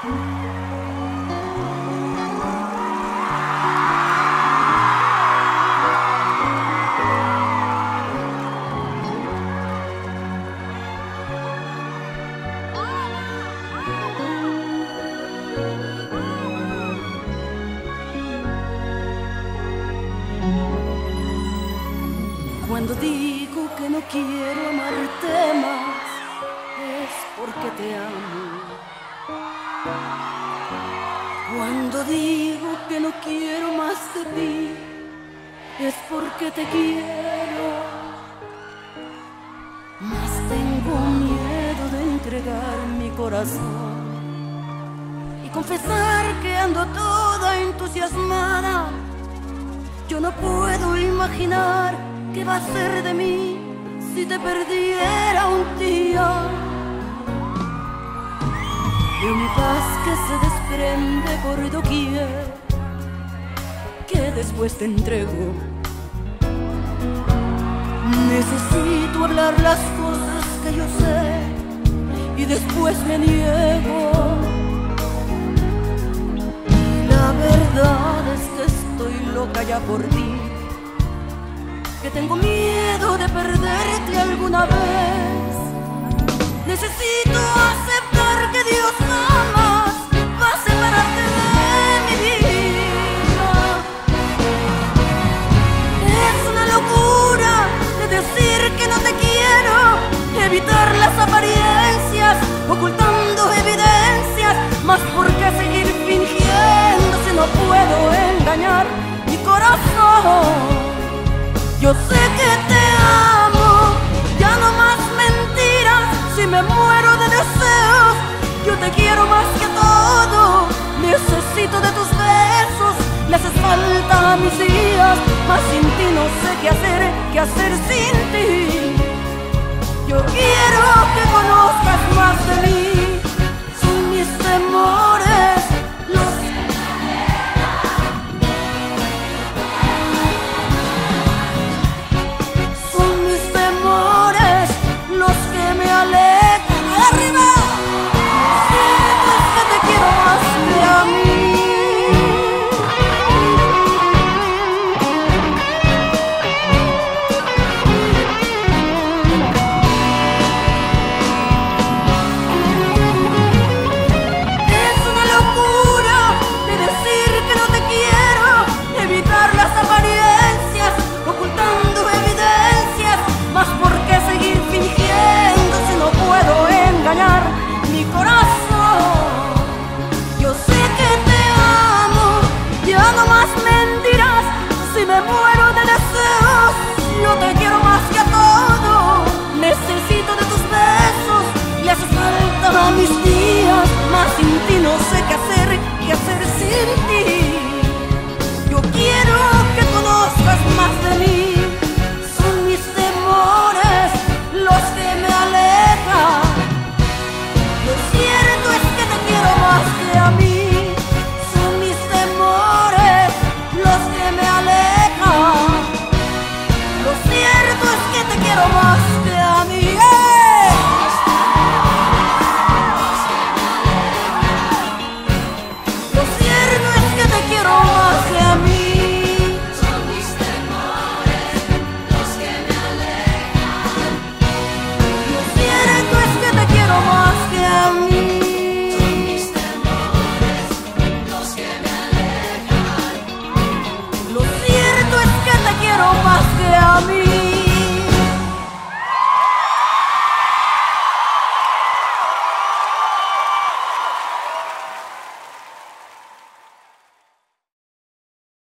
Cuando digo que no quiero amarte más, es porque te amo. Cuando digo que no quiero más de ti, es porque te quiero. Mas tengo miedo de entregar mi corazón y confesar que ando toda entusiasmada. Yo no puedo imaginar qué va a ser de mí si te perdiera un día. De mi paz que se desprende por doquier, que después te entrego. Necesito hablar las cosas que yo sé y después me niego. La verdad es que estoy loca ya por ti que tengo miedo de perderte alguna vez. Apariencias, ocultando evidencias, más por qué seguir fingiendo si no puedo engañar mi corazón. Yo sé que te amo, ya no más mentiras, si me muero de deseos, yo te quiero más que todo, necesito de tus besos, me haces falta a mis días, más sin ti no sé qué hacer, qué hacer Me muero de deseos, no te quiero más que a todo. Necesito de tus besos y haces falta amistad. me.